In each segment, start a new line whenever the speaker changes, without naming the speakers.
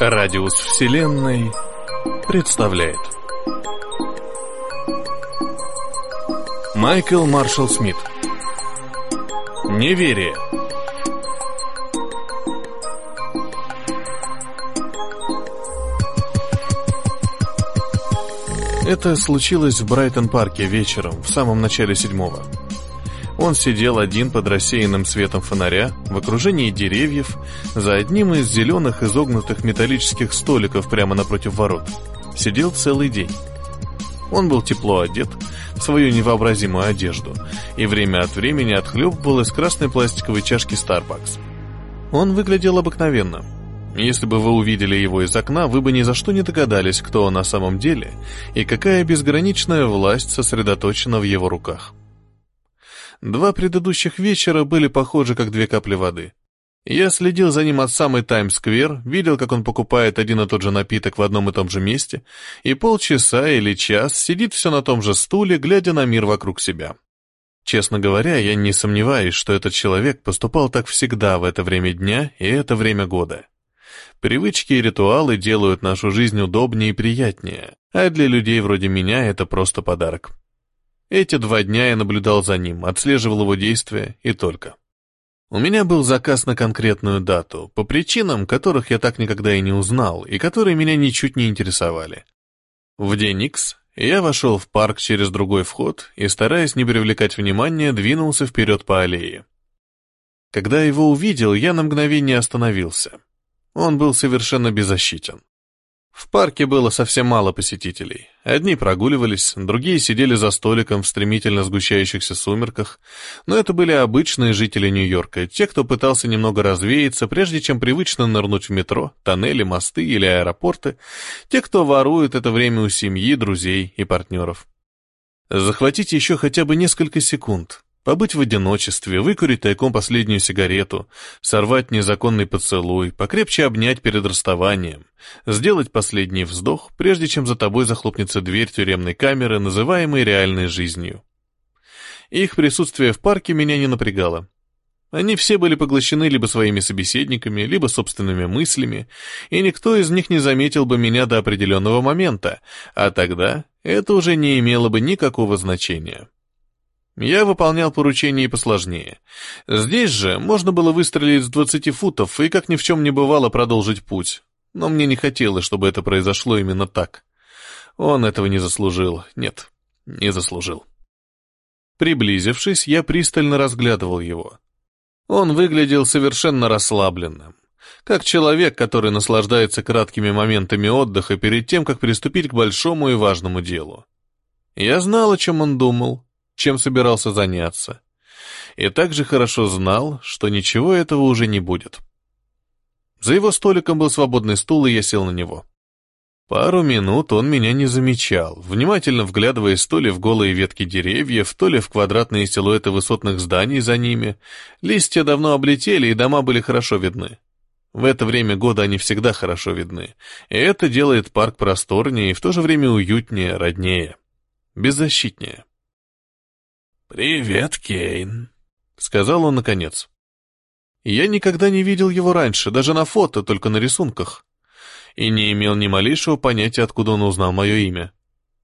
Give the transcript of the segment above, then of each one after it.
Радиус Вселенной представляет. Майкл Маршалл Смит. Неверие. Это случилось в Брайтон-парке вечером, в самом начале седьмого. Он сидел один под рассеянным светом фонаря, в окружении деревьев, за одним из зеленых изогнутых металлических столиков прямо напротив ворот. Сидел целый день. Он был тепло одет, в свою невообразимую одежду, и время от времени отхлебывал из красной пластиковой чашки Starbucks. Он выглядел обыкновенно – если бы вы увидели его из окна, вы бы ни за что не догадались, кто он на самом деле и какая безграничная власть сосредоточена в его руках. Два предыдущих вечера были похожи как две капли воды. Я следил за ним от самой Таймс-сквер, видел, как он покупает один и тот же напиток в одном и том же месте, и полчаса или час сидит все на том же стуле, глядя на мир вокруг себя. Честно говоря, я не сомневаюсь, что этот человек поступал так всегда в это время дня и это время года. Привычки и ритуалы делают нашу жизнь удобнее и приятнее, а для людей вроде меня это просто подарок. Эти два дня я наблюдал за ним, отслеживал его действия и только. У меня был заказ на конкретную дату, по причинам, которых я так никогда и не узнал, и которые меня ничуть не интересовали. В день Икс я вошел в парк через другой вход и, стараясь не привлекать внимания, двинулся вперед по аллее. Когда его увидел, я на мгновение остановился. Он был совершенно беззащитен. В парке было совсем мало посетителей. Одни прогуливались, другие сидели за столиком в стремительно сгущающихся сумерках, но это были обычные жители Нью-Йорка, те, кто пытался немного развеяться, прежде чем привычно нырнуть в метро, тоннели, мосты или аэропорты, те, кто ворует это время у семьи, друзей и партнеров. Захватите еще хотя бы несколько секунд, Побыть в одиночестве, выкурить тайком последнюю сигарету, сорвать незаконный поцелуй, покрепче обнять перед расставанием, сделать последний вздох, прежде чем за тобой захлопнется дверь тюремной камеры, называемой реальной жизнью. Их присутствие в парке меня не напрягало. Они все были поглощены либо своими собеседниками, либо собственными мыслями, и никто из них не заметил бы меня до определенного момента, а тогда это уже не имело бы никакого значения. Я выполнял поручения и посложнее. Здесь же можно было выстрелить с 20 футов и, как ни в чем не бывало, продолжить путь. Но мне не хотелось, чтобы это произошло именно так. Он этого не заслужил. Нет, не заслужил. Приблизившись, я пристально разглядывал его. Он выглядел совершенно расслабленным. Как человек, который наслаждается краткими моментами отдыха перед тем, как приступить к большому и важному делу. Я знал, о чем он думал, чем собирался заняться. И также хорошо знал, что ничего этого уже не будет. За его столиком был свободный стул, и я сел на него. Пару минут он меня не замечал, внимательно вглядываясь то ли в голые ветки деревьев, то ли в квадратные силуэты высотных зданий за ними. Листья давно облетели, и дома были хорошо видны. В это время года они всегда хорошо видны, и это делает парк просторнее и в то же время уютнее, роднее, беззащитнее.
«Привет, Кейн», —
сказал он наконец. Я никогда не видел его раньше, даже на фото, только на рисунках. И не имел ни малейшего понятия, откуда он узнал мое имя.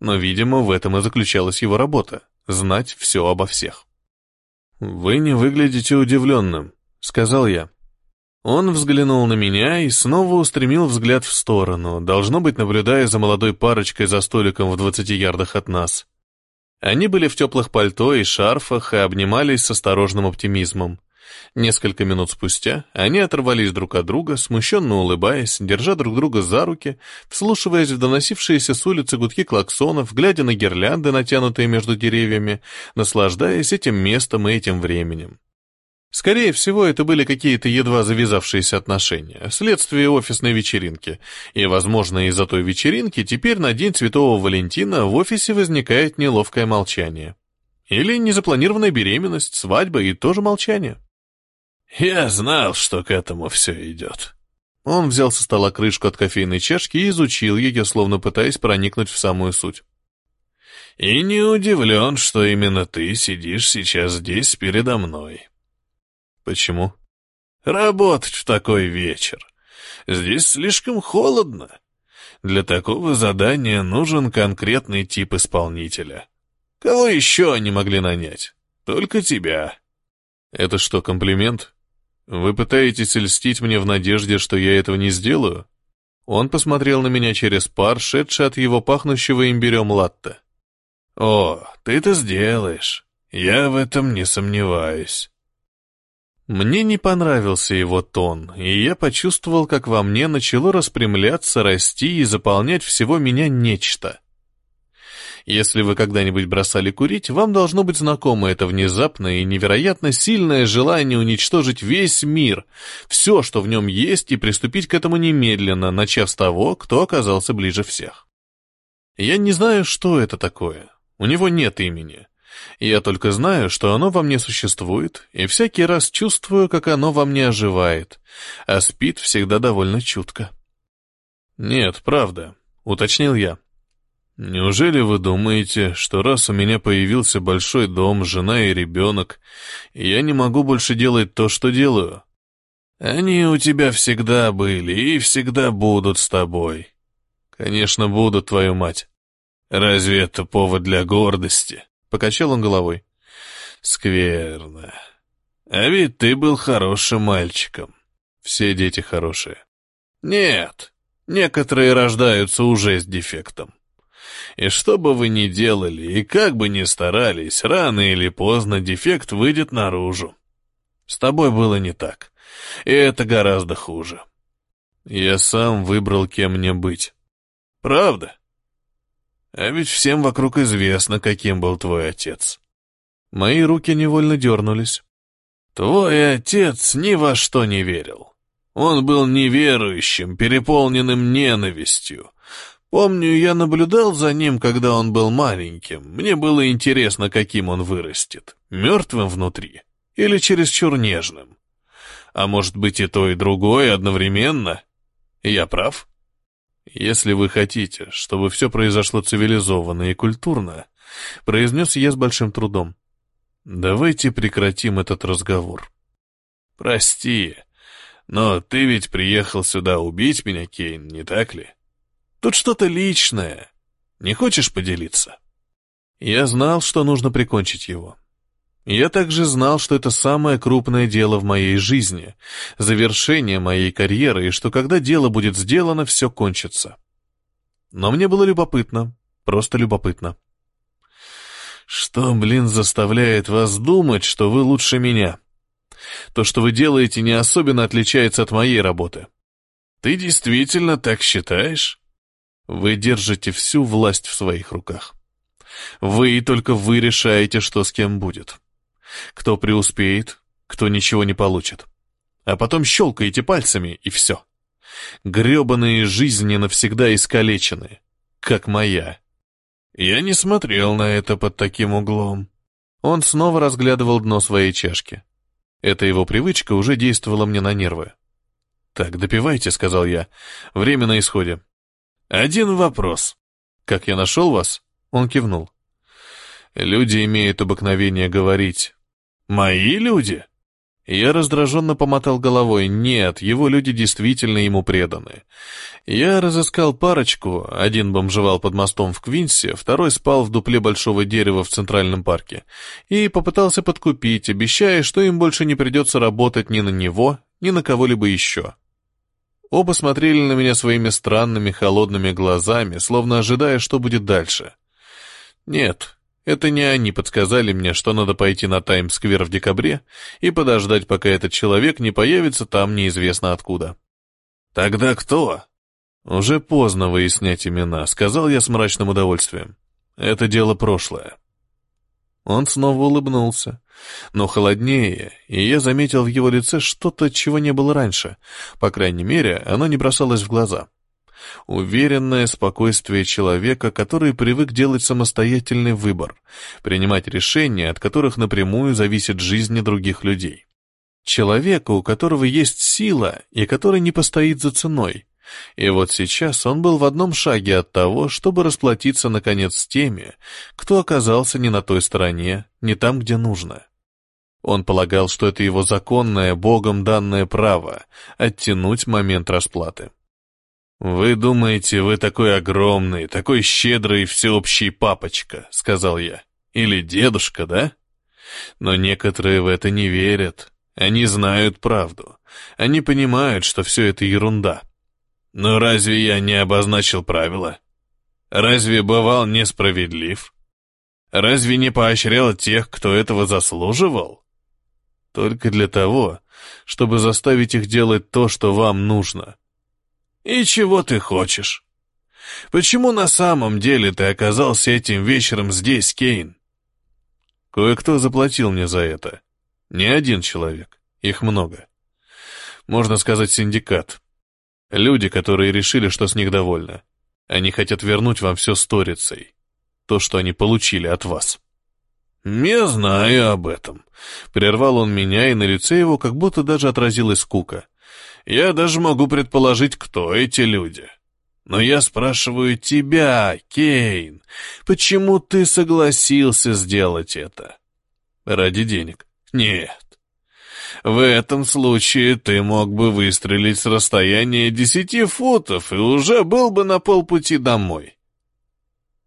Но, видимо, в этом и заключалась его работа — знать все обо всех. «Вы не выглядите удивленным», — сказал я. Он взглянул на меня и снова устремил взгляд в сторону, должно быть, наблюдая за молодой парочкой за столиком в двадцати ярдах от нас. Они были в теплых пальто и шарфах и обнимались с осторожным оптимизмом. Несколько минут спустя они оторвались друг от друга, смущенно улыбаясь, держа друг друга за руки, вслушиваясь в доносившиеся с улицы гудки клаксонов, глядя на гирлянды, натянутые между деревьями, наслаждаясь этим местом и этим временем. Скорее всего, это были какие-то едва завязавшиеся отношения, следствие офисной вечеринки. И, возможно, из-за той вечеринки теперь на День Святого Валентина в офисе возникает неловкое молчание. Или незапланированная беременность, свадьба и тоже молчание.
«Я знал, что к этому все идет».
Он взял со стола крышку от кофейной чашки и изучил ее, словно пытаясь проникнуть в самую суть.
«И не удивлен, что именно ты сидишь сейчас здесь передо мной».
Почему?
Работать в такой вечер. Здесь слишком холодно. Для такого задания нужен конкретный тип исполнителя. Кого еще они могли нанять? Только тебя.
Это что, комплимент? Вы пытаетесь льстить мне в надежде, что я этого не сделаю? Он посмотрел на меня через пар, шедший от его пахнущего имбирем латте.
О, ты это сделаешь. Я в этом не сомневаюсь.
Мне не понравился его тон, и я почувствовал, как во мне начало распрямляться, расти и заполнять всего меня нечто. Если вы когда-нибудь бросали курить, вам должно быть знакомо это внезапное и невероятно сильное желание уничтожить весь мир, все, что в нем есть, и приступить к этому немедленно, начав с того, кто оказался ближе всех. Я не знаю, что это такое. У него нет имени. Я только знаю, что оно во мне существует, и всякий раз чувствую, как оно во мне оживает, а спит всегда довольно чутко. «Нет, правда», — уточнил я. «Неужели вы думаете, что раз у меня появился большой дом, жена и ребенок, я не могу больше делать то, что делаю?»
«Они у тебя всегда были и всегда будут с тобой».
«Конечно, будут, твою мать.
Разве это повод для гордости?»
Покачал он головой.
Скверно. А ведь ты был хорошим мальчиком.
Все дети хорошие.
Нет, некоторые рождаются уже с дефектом. И что бы вы ни делали, и как бы ни старались, рано или поздно дефект выйдет наружу. С тобой было не так. И это гораздо хуже.
Я сам выбрал, кем мне быть.
Правда? А ведь всем вокруг известно, каким был твой отец.
Мои руки невольно дернулись.
Твой отец ни во что не верил. Он был неверующим, переполненным ненавистью. Помню, я наблюдал за ним, когда он был маленьким. Мне было интересно, каким он вырастет. Мертвым внутри или чересчур нежным. А может быть и то, и другое одновременно? Я прав?
«Если вы хотите, чтобы все произошло цивилизованно и культурно», произнес я с большим трудом, «давайте прекратим этот разговор».
«Прости, но ты ведь приехал сюда убить меня, Кейн, не так ли? Тут что-то личное. Не хочешь поделиться?»
Я знал, что нужно прикончить его. Я также знал, что это самое крупное дело в моей жизни, завершение моей карьеры, и что когда дело будет сделано, все кончится. Но мне было любопытно, просто любопытно. Что, блин, заставляет вас думать, что вы лучше меня? То, что вы делаете, не особенно отличается от моей работы.
Ты действительно так считаешь?
Вы держите всю власть в своих руках. Вы и только вы решаете, что с кем будет. Кто преуспеет, кто ничего не получит. А потом щелкаете пальцами, и все. Гребаные жизни навсегда искалечены, как моя.
Я не смотрел на это под таким углом.
Он снова разглядывал дно своей чашки. Эта его привычка уже действовала мне на нервы. «Так, допивайте», — сказал я. «Время на исходе».
«Один вопрос».
«Как я нашел вас?» Он кивнул. «Люди имеют обыкновение говорить,
«Мои люди?»
Я раздраженно помотал головой. Нет, его люди действительно ему преданы. Я разыскал парочку. Один бомжевал под мостом в Квинсе, второй спал в дупле большого дерева в Центральном парке. И попытался подкупить, обещая, что им больше не придется работать ни на него, ни на кого-либо еще. Оба смотрели на меня своими странными холодными глазами, словно ожидая, что будет дальше. Нет, это не они подсказали мне, что надо пойти на Таймс-сквер в декабре и подождать, пока этот человек не появится там неизвестно откуда.
Тогда кто?
Уже поздно выяснять имена, сказал я с мрачным удовольствием. Это дело прошлое. Он снова улыбнулся, но холоднее, и я заметил в его лице что-то, чего не было раньше. По крайней мере, оно не бросалось в глаза. Уверенное спокойствие человека, который привык делать самостоятельный выбор, принимать решения, от которых напрямую зависит жизнь других людей. Человека, у которого есть сила и который не постоит за ценой. И вот сейчас он был в одном шаге от того, чтобы расплатиться наконец с теми, кто оказался не на той стороне, не там, где нужно. Он полагал, что это его законное, Богом данное право — оттянуть момент расплаты. «Вы думаете, вы такой огромный, такой щедрый всеобщий папочка», — сказал я. «Или дедушка, да?» Но некоторые в это не верят. Они знают правду. Они понимают, что все это ерунда. Но разве я не обозначил правила? Разве бывал несправедлив? Разве не поощрял тех, кто этого заслуживал? Только для того, чтобы заставить их делать то, что вам нужно. И чего ты хочешь? Почему на самом деле ты оказался этим вечером здесь, Кейн? Кое-кто заплатил мне за это. Не один человек, их много. Можно сказать, синдикат. Люди, которые решили, что с них довольны. Они хотят вернуть вам все сторицей. То, что они получили от вас. «Не знаю об этом», — прервал он меня, и на лице его как будто даже отразилась скука. «Я даже могу предположить, кто эти люди. Но я спрашиваю тебя, Кейн, почему ты согласился сделать это? Ради денег? Нет. В этом случае ты мог бы выстрелить с расстояния десяти футов и уже был бы на полпути домой.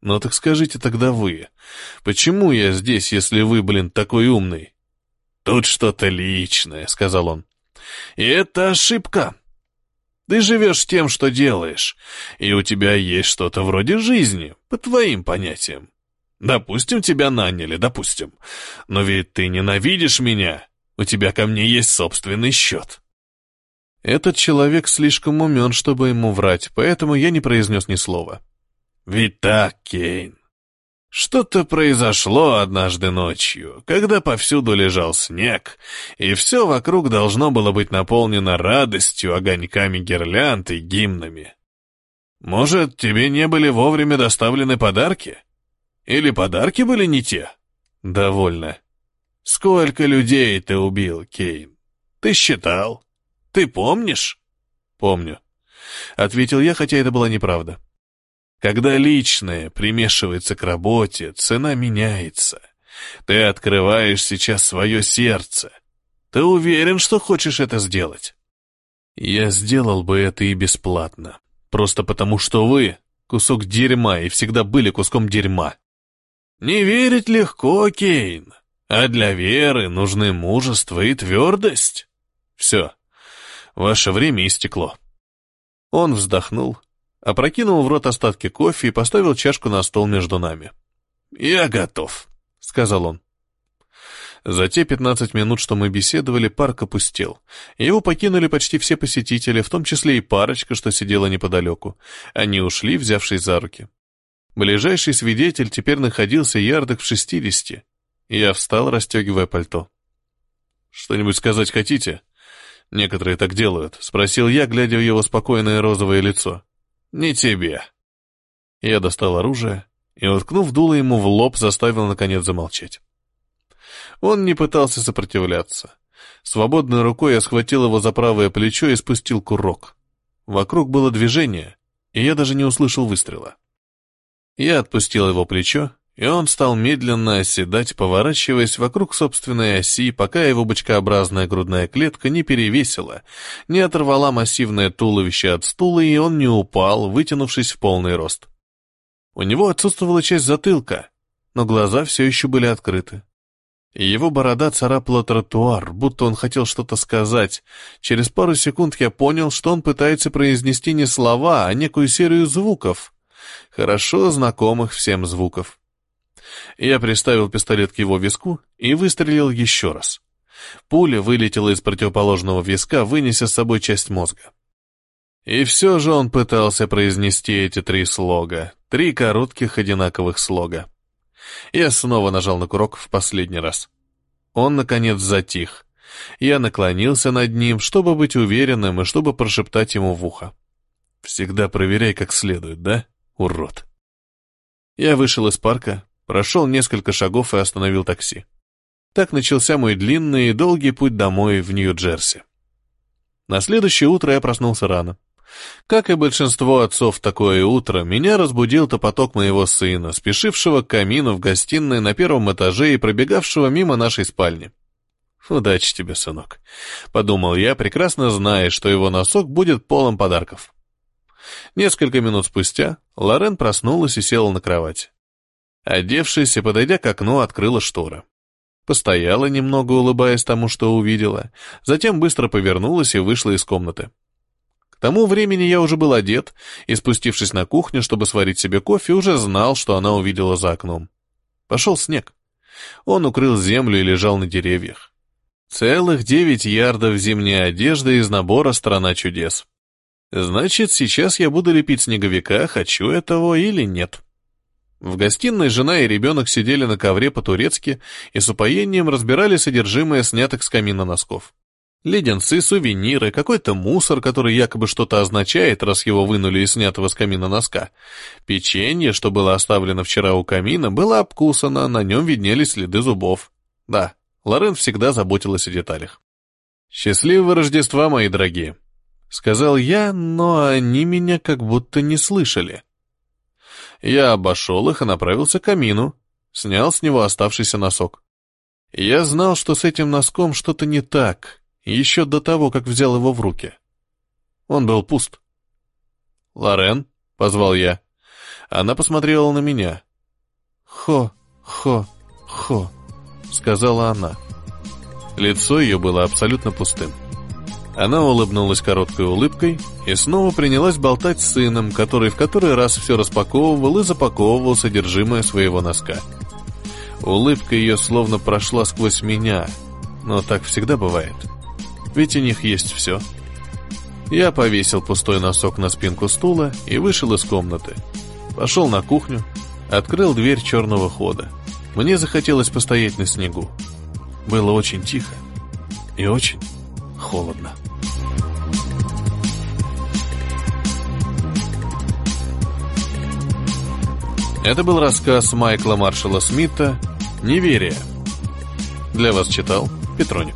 Но так скажите тогда вы, почему я здесь, если вы, блин, такой умный? Тут что-то личное, сказал он. И это ошибка. Ты живешь тем, что делаешь, и у тебя есть что-то вроде жизни, по твоим понятиям. Допустим, тебя наняли, допустим. Но ведь ты ненавидишь меня. У тебя ко мне есть собственный счет. Этот человек слишком умен, чтобы ему врать, поэтому я не произнес ни слова. Ведь так, Кейн. Что-то произошло однажды ночью, когда повсюду лежал снег, и все вокруг должно было быть наполнено радостью, огоньками гирлянд и гимнами. Может, тебе не были вовремя доставлены подарки? Или подарки были не те? Довольно. Сколько людей ты убил, Кейн? Ты считал? Ты помнишь? Помню. Ответил я, хотя это была неправда. Когда личное примешивается к работе, цена меняется. Ты открываешь сейчас свое сердце. Ты уверен, что хочешь это сделать? Я сделал бы это и бесплатно. Просто потому, что вы — кусок дерьма и всегда были куском дерьма. Не верить легко, Кейн. А для веры нужны мужество и твердость. Все. Ваше время истекло. Он вздохнул, опрокинул в рот остатки кофе и поставил чашку на стол между нами. «Я готов», — сказал он. За те пятнадцать минут, что мы беседовали, парк опустел. Его покинули почти все посетители, в том числе и парочка, что сидела неподалеку. Они ушли, взявшись за руки. Ближайший свидетель теперь находился ярдах в шестидесяти. Я встал, расстегивая пальто. «Что-нибудь сказать хотите?» «Некоторые так делают», — спросил я, глядя в его спокойное розовое лицо. «Не тебе». Я достал оружие и, уткнув дуло ему в лоб, заставил, наконец, замолчать. Он не пытался сопротивляться. Свободной рукой я схватил его за правое плечо и спустил курок. Вокруг было движение, и я даже не услышал выстрела. Я отпустил его плечо, и он стал медленно оседать, поворачиваясь вокруг собственной оси, пока его бочкообразная грудная клетка не перевесила, не оторвала массивное туловище от стула, и он не упал, вытянувшись в полный рост. У него отсутствовала часть затылка, но глаза все еще были открыты. Его борода царапала тротуар, будто он хотел что-то сказать. Через пару секунд я понял, что он пытается произнести не слова, а некую серию звуков. Хорошо знакомых всем звуков. Я приставил пистолет к его виску и выстрелил еще раз. Пуля вылетела из противоположного виска, вынеся с собой часть мозга. И все же он пытался произнести эти три слога, три коротких одинаковых слога. Я снова нажал на курок в последний раз. Он, наконец, затих. Я наклонился над ним, чтобы быть уверенным и чтобы прошептать ему в ухо. «Всегда проверяй как следует, да, урод?» Я вышел из парка, Прошел несколько шагов и остановил такси. Так начался мой длинный и долгий путь домой в Нью-Джерси. На следующее утро я проснулся рано. Как и большинство отцов такое утро, меня разбудил топоток моего сына, спешившего к камину в гостиной на первом этаже и пробегавшего мимо нашей спальни. Удачи тебе, сынок. Подумал я, прекрасно зная, что его носок будет полон подарков. Несколько минут спустя Лорен проснулась и села на кровать. Одевшись и подойдя к окну, открыла шторы. Постояла немного, улыбаясь тому, что увидела, затем быстро повернулась и вышла из комнаты. К тому времени я уже был одет и, спустившись на кухню, чтобы сварить себе кофе, уже знал, что она увидела за окном. Пошел снег. Он укрыл землю и лежал на деревьях. Целых девять ярдов зимней одежды из набора «Страна чудес». Значит, сейчас я буду лепить снеговика, хочу я того или нет. В гостиной жена и ребенок сидели на ковре по-турецки и с упоением разбирали содержимое снятых с камина носков. Леденцы, сувениры, какой-то мусор, который якобы что-то означает, раз его вынули из снятого с камина носка. Печенье, что было оставлено вчера у камина, было обкусано, на нем виднелись следы зубов. Да, Лорен всегда заботилась о деталях. «Счастливого Рождества, мои дорогие!» Сказал я, но они меня как будто не слышали. Я обошел их и направился к камину, снял с него оставшийся носок. Я знал, что с этим носком что-то не так, еще до того, как взял его в руки. Он был пуст. «Лорен?» — позвал я. Она посмотрела на меня. «Хо, хо, хо», — сказала она. Лицо ее было абсолютно пустым. Она улыбнулась короткой улыбкой и снова принялась болтать с сыном, который в который раз все распаковывал и запаковывал содержимое своего носка. Улыбка ее словно прошла сквозь меня, но так всегда бывает. Ведь у них есть все. Я повесил пустой носок на спинку стула и вышел из комнаты. Пошел на кухню, открыл дверь черного хода. Мне захотелось постоять на снегу. Было очень тихо и очень холодно. Это был рассказ Майкла Маршала Смита «Неверие». Для вас читал Петроник.